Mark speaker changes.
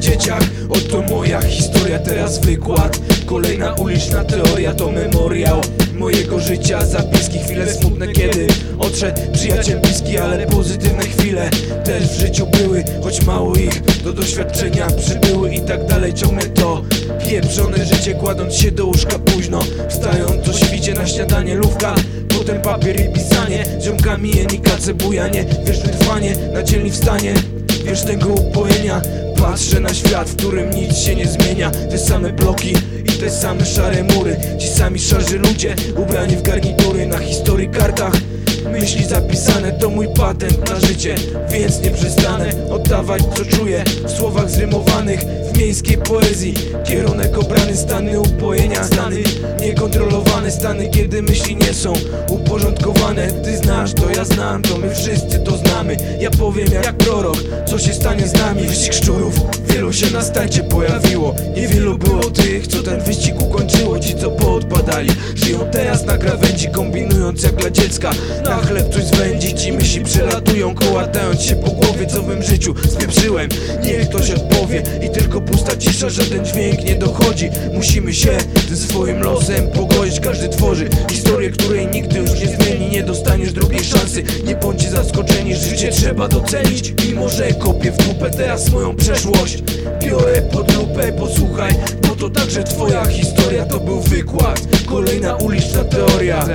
Speaker 1: dzieciak Oto moja historia, teraz wykład. Kolejna uliczna teoria to memoriał Mojego życia, zapiski, chwile smutne kiedy Odszedł przyjaciel bliski, ale pozytywne chwile Też w życiu były, choć mało ich Do doświadczenia przybyły. I tak dalej Ciągnę to pieprzone życie Kładąc się do łóżka późno. Wstając o świcie na śniadanie lówka Potem papier i pisanie. Ziomkami jenika, cebujanie Wieczne trwanie, na dzielni wstanie. Wiesz tego upojenia Patrzę na świat, w którym nic się nie zmienia. Te same bloki i te same szare mury. Ci sami szarzy ludzie Ubrani w garnitury. Na historii kartach Myśli zapisane to mój patent na życie. Więc nie przestanę oddawać co czuję. W słowach zrymowanych w miejskiej poezji. Kierunek obrany stany upojenia Stany niekontrolowane. Stany kiedy myśli nie są uporządkowane. Ty znasz to ja znam to. My wszyscy to znamy Ja powiem jak prorok co się stanie z nami. Wyścig szczurów wielu się na starcie pojawiło. Niewielu było tych co ten wyścig ukończyło. Ci co poodpadali żyją teraz na krawędzi Kombinując jak dla dziecka. Na chleb coś zwędzić i myśli przelatują Kołatając się po głowie co w życiu spieprzyłem. Niech ktoś odpowie i tylko pusta cisza Żaden dźwięk nie dochodzi. Musimy się ze swoim losem pogodzić. Każdy tworzy historię, której nigdy już nie zmieni. Nie dostaniesz drugiej szansy Nie bądźcie zaskoczeni, życie trzeba docenić. Mimo, że kopię w dupę teraz moją przeszłość. Biorę pod lupę, posłuchaj Bo to także twoja historia. To był wykład, kolejna uliczna teoria